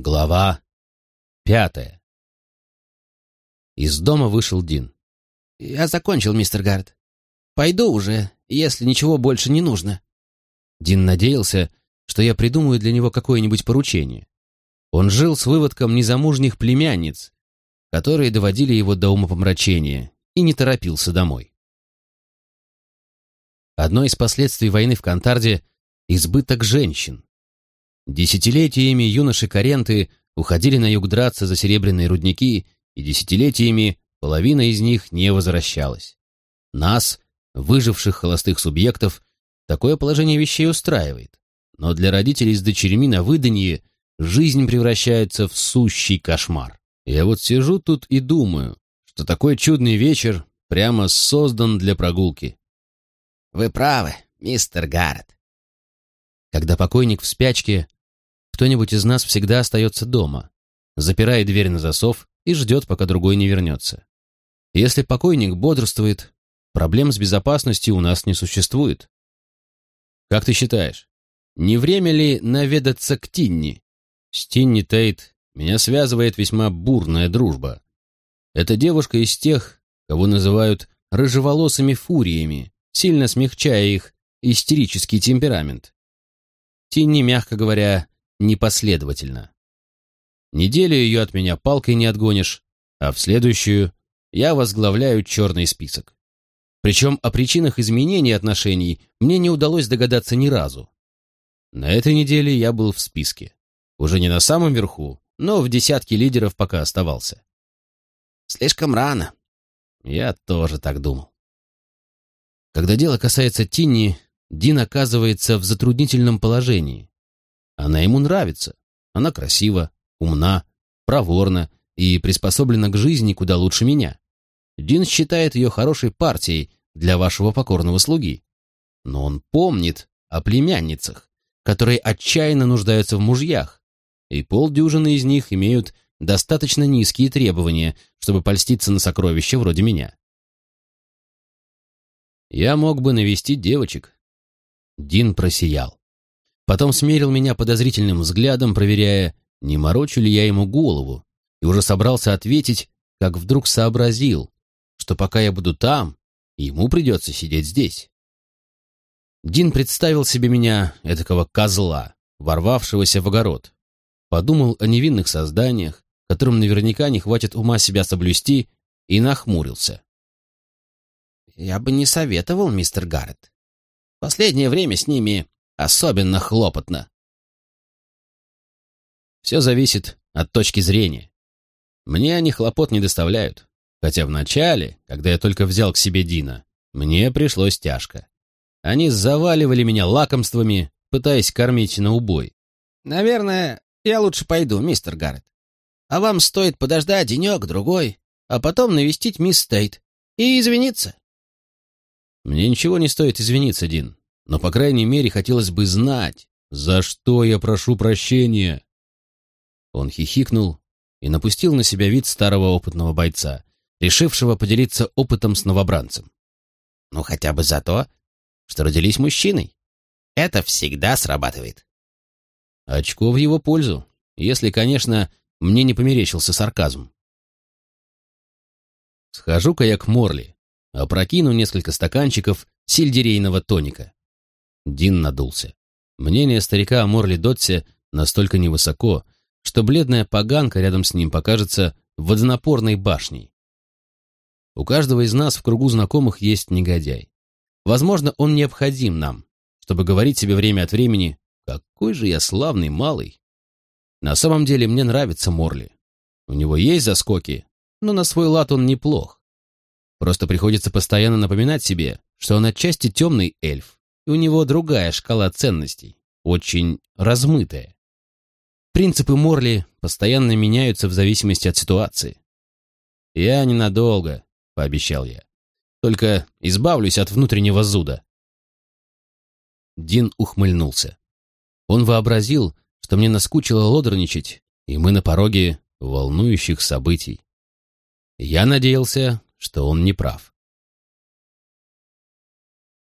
Глава пятая. Из дома вышел Дин. «Я закончил, мистер Гард. Пойду уже, если ничего больше не нужно». Дин надеялся, что я придумаю для него какое-нибудь поручение. Он жил с выводком незамужних племянниц, которые доводили его до умопомрачения, и не торопился домой. Одно из последствий войны в Кантарде — избыток женщин. Десятилетиями юноши-каренты уходили на юг драться за серебряные рудники, и десятилетиями половина из них не возвращалась. Нас, выживших холостых субъектов, такое положение вещей устраивает. Но для родителей с дочерьми на выданье жизнь превращается в сущий кошмар. Я вот сижу тут и думаю, что такой чудный вечер прямо создан для прогулки. «Вы правы, мистер Гаррет». Когда покойник в спячке, кто-нибудь из нас всегда остается дома, запирает дверь на засов и ждет, пока другой не вернется. Если покойник бодрствует, проблем с безопасностью у нас не существует. Как ты считаешь, не время ли наведаться к Тинни? С Тинни Тейт меня связывает весьма бурная дружба. Это девушка из тех, кого называют рыжеволосыми фуриями, сильно смягчая их истерический темперамент. Тинни, мягко говоря, непоследовательно. Неделю ее от меня палкой не отгонишь, а в следующую я возглавляю черный список. Причем о причинах изменения отношений мне не удалось догадаться ни разу. На этой неделе я был в списке. Уже не на самом верху, но в десятке лидеров пока оставался. Слишком рано. Я тоже так думал. Когда дело касается Тинни, Дин оказывается в затруднительном положении. Она ему нравится. Она красива, умна, проворна и приспособлена к жизни куда лучше меня. Дин считает ее хорошей партией для вашего покорного слуги. Но он помнит о племянницах, которые отчаянно нуждаются в мужьях, и полдюжины из них имеют достаточно низкие требования, чтобы польститься на сокровища вроде меня. Я мог бы навестить девочек. Дин просиял. Потом смерил меня подозрительным взглядом, проверяя, не морочу ли я ему голову, и уже собрался ответить, как вдруг сообразил, что пока я буду там, ему придется сидеть здесь. Дин представил себе меня, этакого козла, ворвавшегося в огород. Подумал о невинных созданиях, которым наверняка не хватит ума себя соблюсти, и нахмурился. «Я бы не советовал, мистер Гаррет. Последнее время с ними особенно хлопотно. Все зависит от точки зрения. Мне они хлопот не доставляют, хотя вначале, когда я только взял к себе Дина, мне пришлось тяжко. Они заваливали меня лакомствами, пытаясь кормить на убой. «Наверное, я лучше пойду, мистер Гаррет. А вам стоит подождать денек-другой, а потом навестить мисс Стейт и извиниться». «Мне ничего не стоит извиниться, Дин но, по крайней мере, хотелось бы знать, за что я прошу прощения. Он хихикнул и напустил на себя вид старого опытного бойца, решившего поделиться опытом с новобранцем. Ну, хотя бы за то, что родились мужчиной. Это всегда срабатывает. Очко в его пользу, если, конечно, мне не померещился сарказм. Схожу-ка я к Морли, опрокину несколько стаканчиков сельдерейного тоника. Дин надулся. Мнение старика о Морли Дотсе настолько невысоко, что бледная поганка рядом с ним покажется водонапорной башней. У каждого из нас в кругу знакомых есть негодяй. Возможно, он необходим нам, чтобы говорить себе время от времени «Какой же я славный малый!» На самом деле мне нравится Морли. У него есть заскоки, но на свой лад он неплох. Просто приходится постоянно напоминать себе, что он отчасти темный эльф, и у него другая шкала ценностей, очень размытая. Принципы Морли постоянно меняются в зависимости от ситуации. «Я ненадолго», — пообещал я. «Только избавлюсь от внутреннего зуда». Дин ухмыльнулся. Он вообразил, что мне наскучило лодорничать, и мы на пороге волнующих событий. Я надеялся, что он не прав.